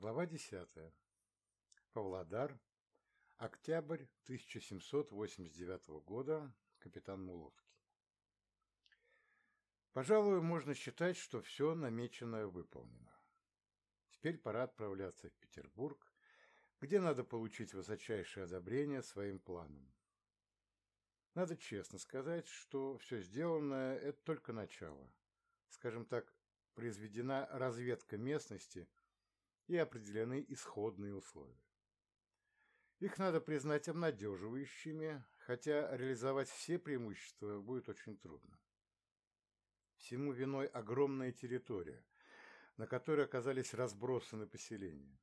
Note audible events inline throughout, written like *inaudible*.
Глава 10. Павлодар. Октябрь 1789 года. Капитан Муловский. Пожалуй, можно считать, что все намеченное выполнено. Теперь пора отправляться в Петербург, где надо получить высочайшее одобрение своим планам. Надо честно сказать, что все сделанное – это только начало. Скажем так, произведена разведка местности и определены исходные условия. Их надо признать обнадеживающими, хотя реализовать все преимущества будет очень трудно. Всему виной огромная территория, на которой оказались разбросаны поселения.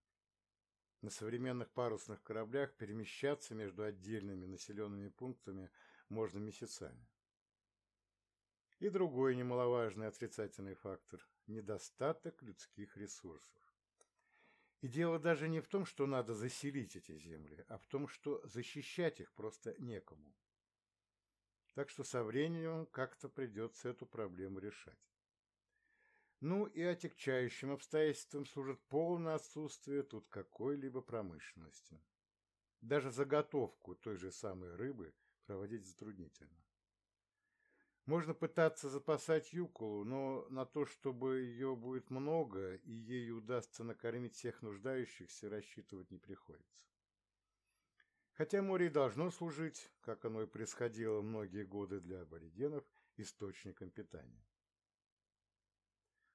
На современных парусных кораблях перемещаться между отдельными населенными пунктами можно месяцами. И другой немаловажный отрицательный фактор – недостаток людских ресурсов. И дело даже не в том, что надо заселить эти земли, а в том, что защищать их просто некому. Так что со временем как-то придется эту проблему решать. Ну и отягчающим обстоятельством служит полное отсутствие тут какой-либо промышленности. Даже заготовку той же самой рыбы проводить затруднительно. Можно пытаться запасать юколу, но на то, чтобы ее будет много и ей удастся накормить всех нуждающихся, рассчитывать не приходится. Хотя море и должно служить, как оно и происходило многие годы для аборигенов, источником питания.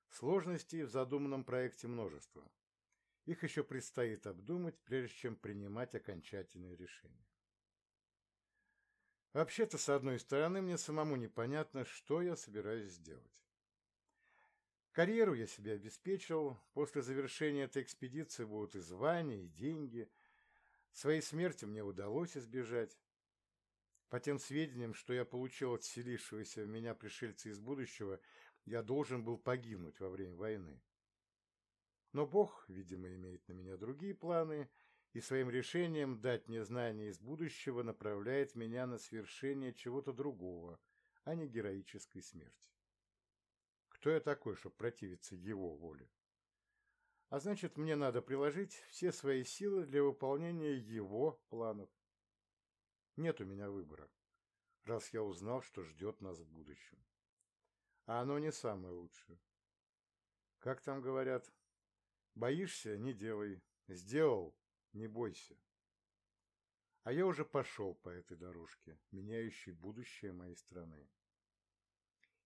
Сложностей в задуманном проекте множество. Их еще предстоит обдумать, прежде чем принимать окончательные решения. Вообще-то, с одной стороны, мне самому непонятно, что я собираюсь сделать. Карьеру я себе обеспечил, после завершения этой экспедиции будут и звания, и деньги. Своей смерти мне удалось избежать. По тем сведениям, что я получил от селившегося в меня пришельца из будущего, я должен был погибнуть во время войны. Но Бог, видимо, имеет на меня другие планы, и своим решением дать мне знания из будущего направляет меня на свершение чего-то другого, а не героической смерти. Кто я такой, чтобы противиться его воле? А значит, мне надо приложить все свои силы для выполнения его планов. Нет у меня выбора, раз я узнал, что ждет нас в будущем. А оно не самое лучшее. Как там говорят, боишься – не делай, сделал не бойся. А я уже пошел по этой дорожке, меняющей будущее моей страны.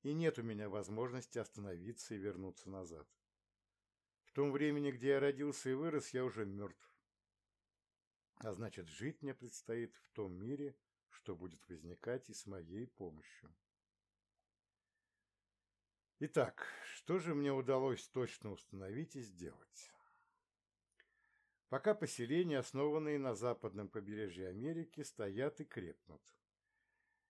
И нет у меня возможности остановиться и вернуться назад. В том времени, где я родился и вырос, я уже мертв. А значит, жить мне предстоит в том мире, что будет возникать и с моей помощью. Итак, что же мне удалось точно установить и сделать? Пока поселения, основанные на западном побережье Америки, стоят и крепнут.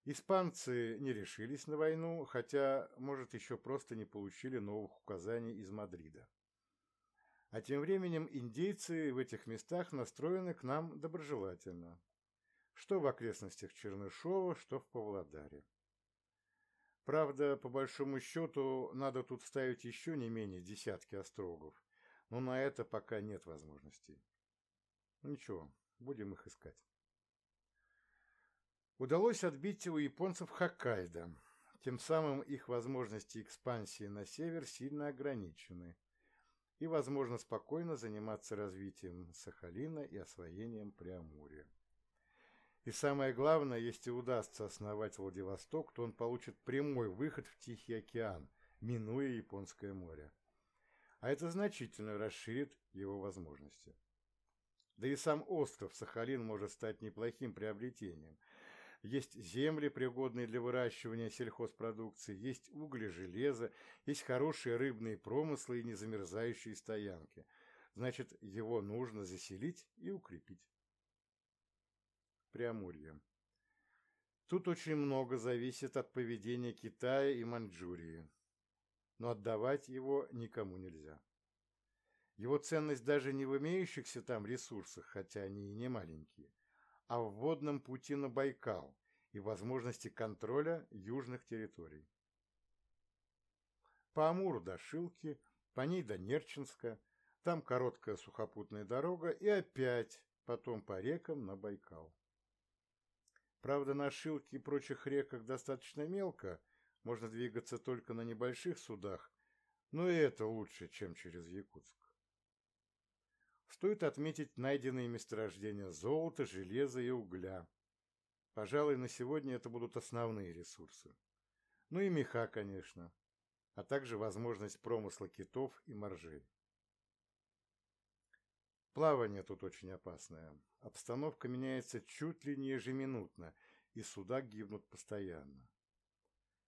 Испанцы не решились на войну, хотя, может, еще просто не получили новых указаний из Мадрида. А тем временем индейцы в этих местах настроены к нам доброжелательно. Что в окрестностях Чернышова, что в Павлодаре. Правда, по большому счету, надо тут ставить еще не менее десятки острогов, но на это пока нет возможностей. Ничего, будем их искать. Удалось отбить у японцев Хоккайдо. Тем самым их возможности экспансии на север сильно ограничены. И возможно спокойно заниматься развитием Сахалина и освоением Преамурья. И самое главное, если удастся основать Владивосток, то он получит прямой выход в Тихий океан, минуя Японское море. А это значительно расширит его возможности. Да и сам остров Сахалин может стать неплохим приобретением. Есть земли, пригодные для выращивания сельхозпродукции, есть уголь железо, есть хорошие рыбные промыслы и незамерзающие стоянки. Значит, его нужно заселить и укрепить. Преамурье. Тут очень много зависит от поведения Китая и Маньчжурии. Но отдавать его никому нельзя. Его ценность даже не в имеющихся там ресурсах, хотя они и не маленькие, а в водном пути на Байкал и возможности контроля южных территорий. По Амуру до Шилки, по ней до Нерчинска, Там короткая сухопутная дорога и опять потом по рекам на Байкал. Правда, на Шилке и прочих реках достаточно мелко, можно двигаться только на небольших судах, но и это лучше, чем через Якутск. Стоит отметить найденные месторождения золота, железа и угля. Пожалуй, на сегодня это будут основные ресурсы. Ну и меха, конечно, а также возможность промысла китов и моржей. Плавание тут очень опасное. Обстановка меняется чуть ли не ежеминутно, и суда гибнут постоянно.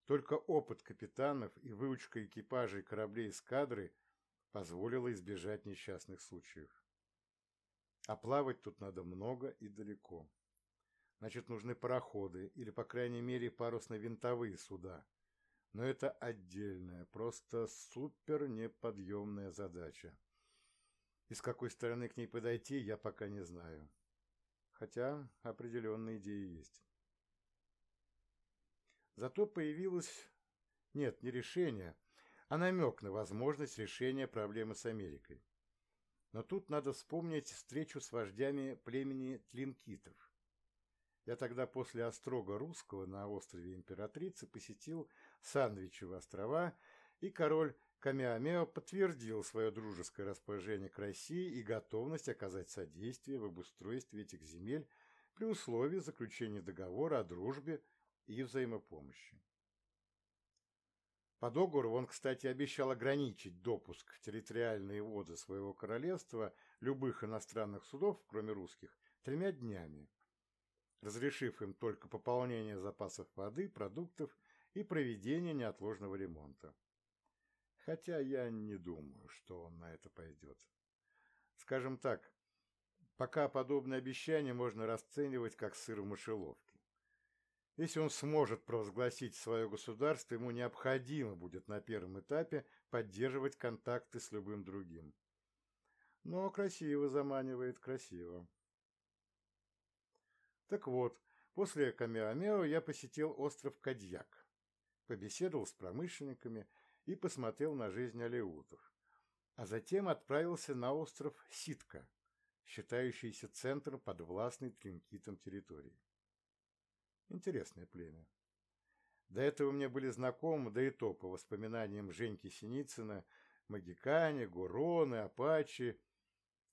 Только опыт капитанов и выучка экипажей кораблей эскадры позволила избежать несчастных случаев. А плавать тут надо много и далеко. Значит, нужны пароходы или, по крайней мере, парусно-винтовые суда. Но это отдельная, просто супер неподъемная задача. И с какой стороны к ней подойти, я пока не знаю. Хотя определенные идеи есть. Зато появилось... Нет, не решение, а намек на возможность решения проблемы с Америкой. Но тут надо вспомнить встречу с вождями племени тлинкитов. Я тогда после Острога Русского на острове Императрицы посетил Сандвичевы острова, и король Камиамео подтвердил свое дружеское расположение к России и готовность оказать содействие в обустройстве этих земель при условии заключения договора о дружбе и взаимопомощи. По договору он, кстати, обещал ограничить допуск в территориальные воды своего королевства любых иностранных судов, кроме русских, тремя днями, разрешив им только пополнение запасов воды, продуктов и проведение неотложного ремонта хотя я не думаю, что он на это пойдет. Скажем так, пока подобное обещание можно расценивать как сыр в мышеловке. Если он сможет провозгласить свое государство, ему необходимо будет на первом этапе поддерживать контакты с любым другим. Но красиво заманивает, красиво. Так вот, после Камеамео я посетил остров Кадьяк, побеседовал с промышленниками, и посмотрел на жизнь алеутов, а затем отправился на остров Ситка, считающийся центром подвластной Тринкитом территории. Интересное племя. До этого мне были знакомы, да и то по воспоминаниям Женьки Синицына, Магикане, Гуроны, Апачи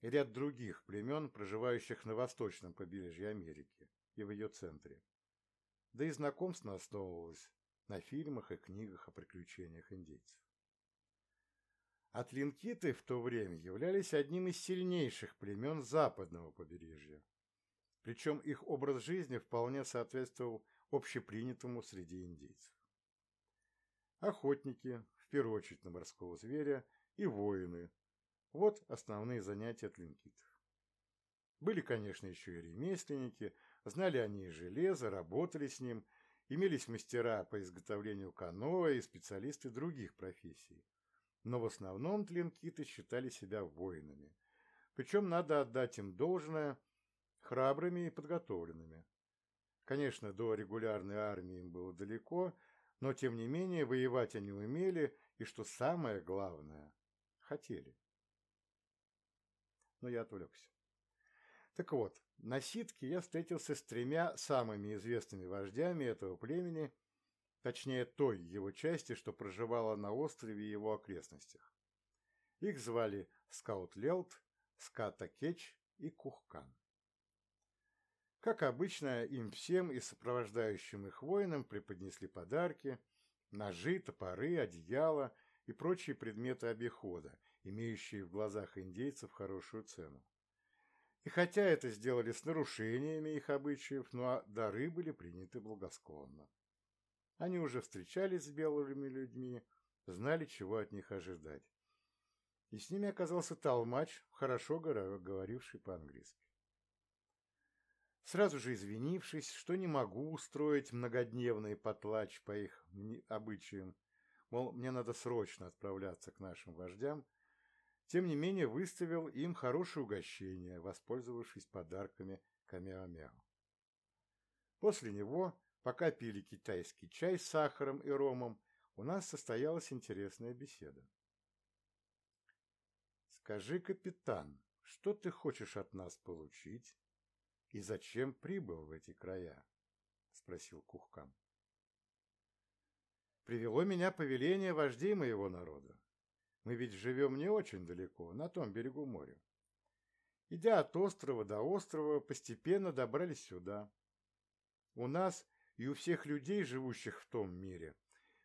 и ряд других племен, проживающих на восточном побережье Америки и в ее центре. Да и знакомство основывалось на фильмах и книгах о приключениях индейцев. Атлинкиты в то время являлись одним из сильнейших племен западного побережья, причем их образ жизни вполне соответствовал общепринятому среди индейцев. Охотники, в первую очередь на морского зверя, и воины – вот основные занятия атлинкитов. Были, конечно, еще и ремесленники, знали они и железо, работали с ним – Имелись мастера по изготовлению каноэ и специалисты других профессий. Но в основном тлинкиты считали себя воинами. Причем надо отдать им должное храбрыми и подготовленными. Конечно, до регулярной армии им было далеко, но тем не менее воевать они умели и, что самое главное, хотели. Но я отвлекся. Так вот, на Ситке я встретился с тремя самыми известными вождями этого племени, точнее той его части, что проживала на острове и его окрестностях. Их звали Скаут Лелт, Ската Кеч и Кухкан. Как обычно, им всем и сопровождающим их воинам преподнесли подарки, ножи, топоры, одеяла и прочие предметы обихода, имеющие в глазах индейцев хорошую цену. И хотя это сделали с нарушениями их обычаев, но дары были приняты благосклонно. Они уже встречались с белыми людьми, знали, чего от них ожидать. И с ними оказался толмач, хорошо говоривший по-английски. Сразу же извинившись, что не могу устроить многодневный потлач по их обычаям, мол, мне надо срочно отправляться к нашим вождям, тем не менее выставил им хорошее угощение, воспользовавшись подарками Камеамео. После него, пока пили китайский чай с сахаром и ромом, у нас состоялась интересная беседа. Скажи, капитан, что ты хочешь от нас получить и зачем прибыл в эти края? Спросил Кухкам. Привело меня повеление вождей моего народа. Мы ведь живем не очень далеко, на том берегу моря. Идя от острова до острова, постепенно добрались сюда. У нас и у всех людей, живущих в том мире,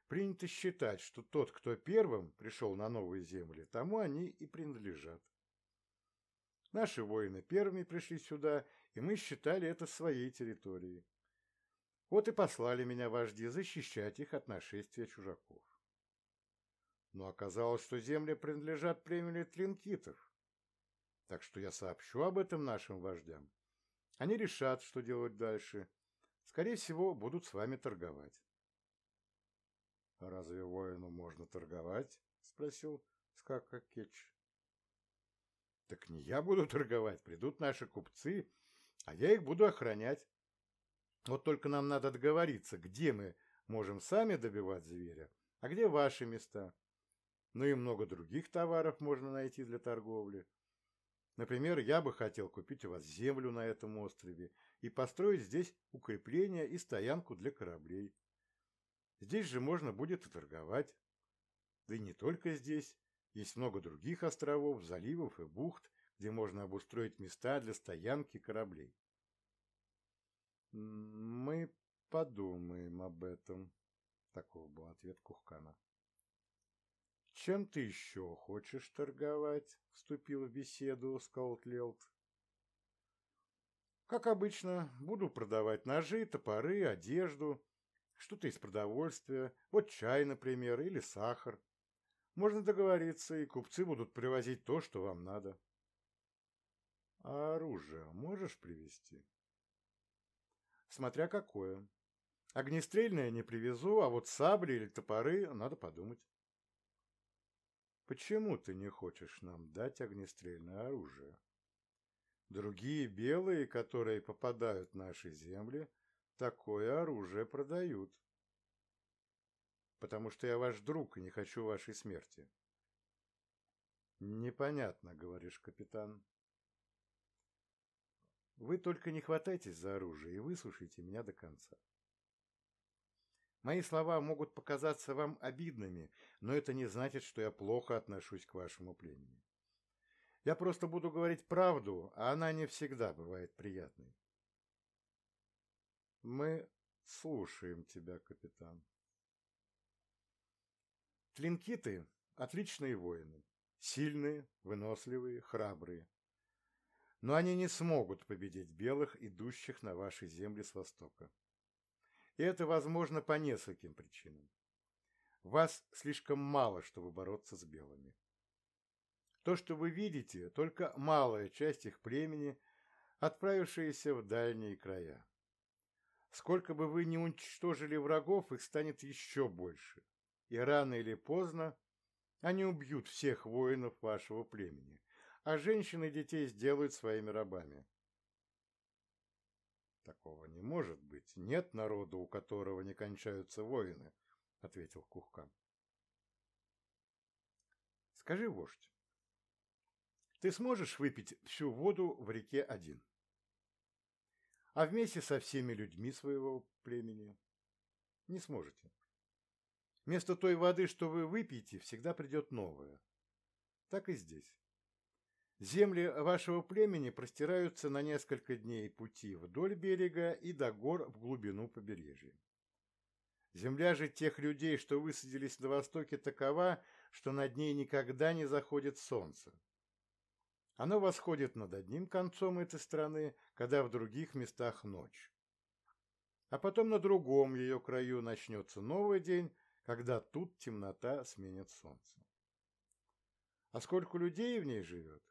принято считать, что тот, кто первым пришел на новые земли, тому они и принадлежат. Наши воины первыми пришли сюда, и мы считали это своей территорией. Вот и послали меня вожди защищать их от нашествия чужаков. Но оказалось, что земли принадлежат племени тлинкитов. Так что я сообщу об этом нашим вождям. Они решат, что делать дальше. Скорее всего, будут с вами торговать. — разве воину можно торговать? — спросил Скака Кетч. — Так не я буду *laughs* торговать, придут наши купцы, а я их буду охранять. Вот только нам надо договориться, где мы можем сами добивать зверя, а где ваши места. Ну и много других товаров можно найти для торговли. Например, я бы хотел купить у вас землю на этом острове и построить здесь укрепление и стоянку для кораблей. Здесь же можно будет и торговать. Да и не только здесь. Есть много других островов, заливов и бухт, где можно обустроить места для стоянки кораблей. Мы подумаем об этом. Таков был ответ Кухкана. «Чем ты еще хочешь торговать?» — вступил в беседу Скаутлелд. «Как обычно, буду продавать ножи, топоры, одежду, что-то из продовольствия, вот чай, например, или сахар. Можно договориться, и купцы будут привозить то, что вам надо». «А оружие можешь привезти?» «Смотря какое. Огнестрельное не привезу, а вот сабли или топоры надо подумать». Почему ты не хочешь нам дать огнестрельное оружие? Другие белые, которые попадают в наши земли, такое оружие продают. Потому что я ваш друг и не хочу вашей смерти. Непонятно, говоришь, капитан. Вы только не хватайтесь за оружие и выслушайте меня до конца. Мои слова могут показаться вам обидными, но это не значит, что я плохо отношусь к вашему племени. Я просто буду говорить правду, а она не всегда бывает приятной. Мы слушаем тебя, капитан. Тлинкиты – отличные воины. Сильные, выносливые, храбрые. Но они не смогут победить белых, идущих на ваши земли с востока. И это возможно по нескольким причинам. Вас слишком мало, чтобы бороться с белыми. То, что вы видите, только малая часть их племени, отправившаяся в дальние края. Сколько бы вы ни уничтожили врагов, их станет еще больше. И рано или поздно они убьют всех воинов вашего племени, а женщин и детей сделают своими рабами. Такого не может быть. Нет народа, у которого не кончаются воины, — ответил Кухкан. Скажи, вождь, ты сможешь выпить всю воду в реке один? А вместе со всеми людьми своего племени? Не сможете. Вместо той воды, что вы выпьете, всегда придет новая. Так и здесь. Земли вашего племени простираются на несколько дней пути вдоль берега и до гор в глубину побережья. Земля же тех людей, что высадились на востоке, такова, что над ней никогда не заходит солнце. Оно восходит над одним концом этой страны, когда в других местах ночь. А потом на другом ее краю начнется новый день, когда тут темнота сменит солнце. А сколько людей в ней живет?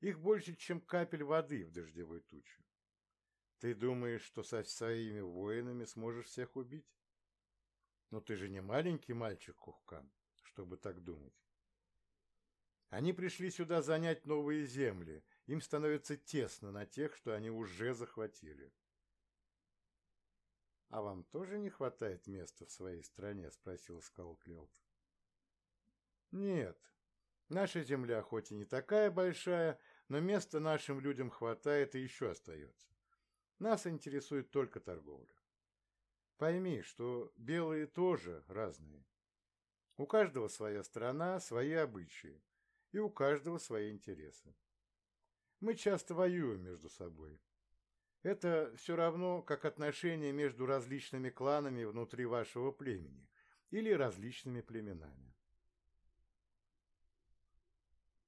Их больше, чем капель воды в дождевой туче. Ты думаешь, что со своими воинами сможешь всех убить? Но ты же не маленький мальчик, Кухкан, чтобы так думать. Они пришли сюда занять новые земли. Им становится тесно на тех, что они уже захватили. — А вам тоже не хватает места в своей стране? — спросил Скаутлелд. — Нет, Наша земля хоть и не такая большая, но места нашим людям хватает и еще остается. Нас интересует только торговля. Пойми, что белые тоже разные. У каждого своя страна, свои обычаи, и у каждого свои интересы. Мы часто воюем между собой. Это все равно, как отношения между различными кланами внутри вашего племени или различными племенами.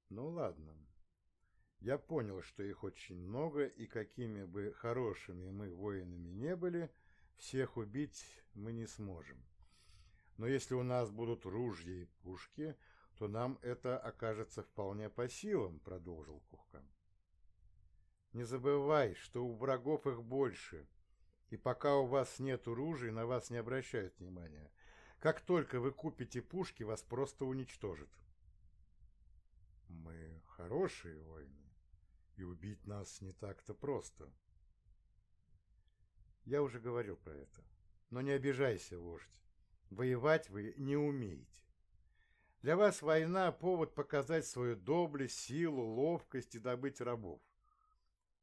Ну ладно. Я понял, что их очень много, и какими бы хорошими мы воинами не были, всех убить мы не сможем. Но если у нас будут ружья и пушки, то нам это окажется вполне по силам, продолжил Кухкан. Не забывай, что у врагов их больше, и пока у вас нет ружей, на вас не обращают внимания. Как только вы купите пушки, вас просто уничтожат. Мы хорошие воины, и убить нас не так-то просто. Я уже говорил про это. Но не обижайся, вождь. Воевать вы не умеете. Для вас война – повод показать свою доблесть, силу, ловкость и добыть рабов.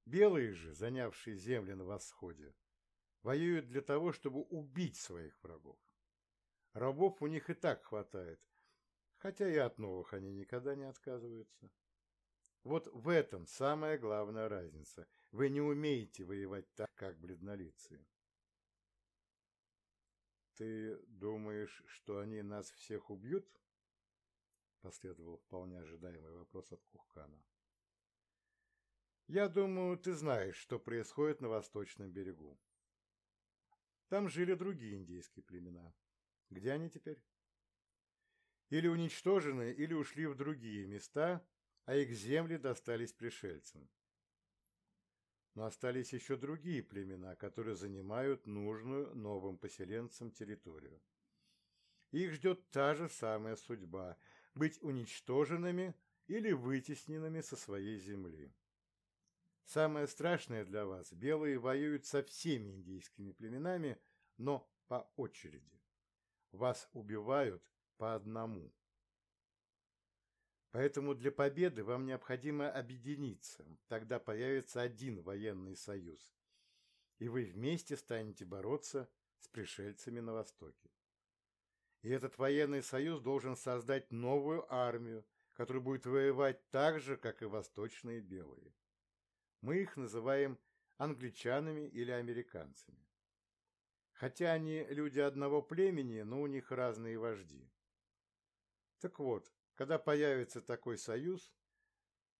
Белые же, занявшие земли на восходе, воюют для того, чтобы убить своих врагов. Рабов у них и так хватает, хотя и от новых они никогда не отказываются. Вот в этом самая главная разница. Вы не умеете воевать так, как бледнолицые. «Ты думаешь, что они нас всех убьют?» Последовал вполне ожидаемый вопрос от Кухкана. «Я думаю, ты знаешь, что происходит на восточном берегу. Там жили другие индейские племена. Где они теперь? Или уничтожены, или ушли в другие места, а их земли достались пришельцам. Но остались еще другие племена, которые занимают нужную новым поселенцам территорию. Их ждет та же самая судьба – быть уничтоженными или вытесненными со своей земли. Самое страшное для вас – белые воюют со всеми индийскими племенами, но по очереди. Вас убивают по одному. Поэтому для победы вам необходимо объединиться, тогда появится один военный союз, и вы вместе станете бороться с пришельцами на Востоке. И этот военный союз должен создать новую армию, которая будет воевать так же, как и восточные белые. Мы их называем англичанами или американцами. Хотя они люди одного племени, но у них разные вожди. Так вот, когда появится такой союз,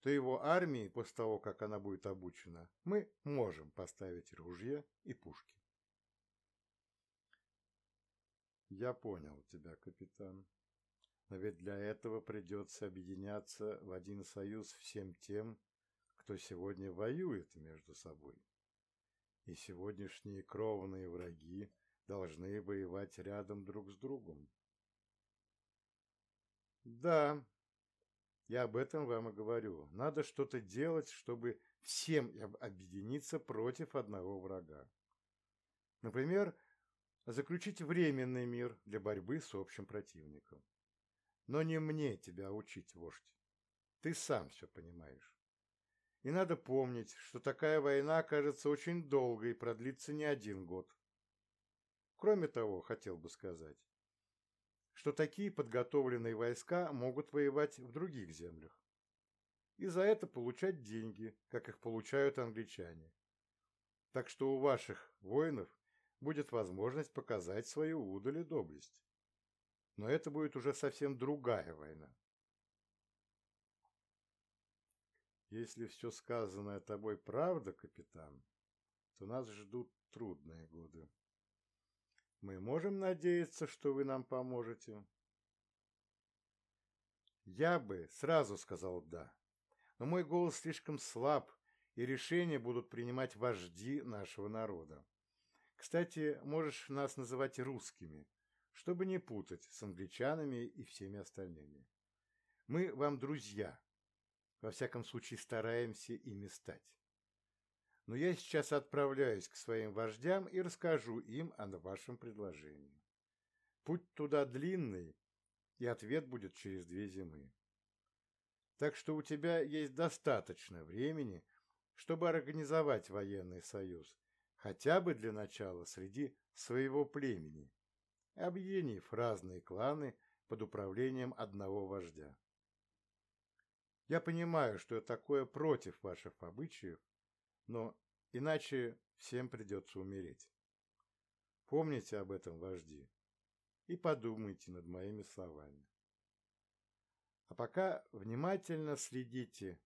то его армии, после того, как она будет обучена, мы можем поставить ружья и пушки. Я понял тебя, капитан. Но ведь для этого придется объединяться в один союз всем тем, кто сегодня воюет между собой. И сегодняшние кровные враги должны воевать рядом друг с другом. Да, я об этом вам и говорю. Надо что-то делать, чтобы всем объединиться против одного врага. Например, заключить временный мир для борьбы с общим противником. Но не мне тебя учить, вождь. Ты сам все понимаешь. И надо помнить, что такая война кажется очень долгой и продлится не один год. Кроме того, хотел бы сказать, что такие подготовленные войска могут воевать в других землях. И за это получать деньги, как их получают англичане. Так что у ваших воинов будет возможность показать свою удаль и доблесть. Но это будет уже совсем другая война. Если все сказанное тобой правда, капитан, то нас ждут трудные годы. Мы можем надеяться, что вы нам поможете? Я бы сразу сказал «да», но мой голос слишком слаб, и решения будут принимать вожди нашего народа. Кстати, можешь нас называть русскими, чтобы не путать с англичанами и всеми остальными. Мы вам друзья. Во всяком случае, стараемся ими стать. Но я сейчас отправляюсь к своим вождям и расскажу им о вашем предложении. Путь туда длинный, и ответ будет через две зимы. Так что у тебя есть достаточно времени, чтобы организовать военный союз, хотя бы для начала среди своего племени, объединив разные кланы под управлением одного вождя. Я понимаю, что такое против ваших обычаев, но иначе всем придется умереть. Помните об этом, вожди, и подумайте над моими словами. А пока внимательно следите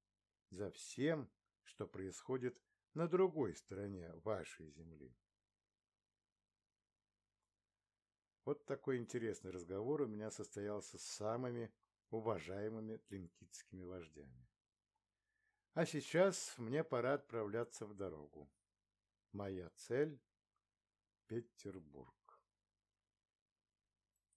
за всем, что происходит на другой стороне вашей земли. Вот такой интересный разговор у меня состоялся с самыми уважаемыми тлинкитскими вождями. А сейчас мне пора отправляться в дорогу. Моя цель – Петербург.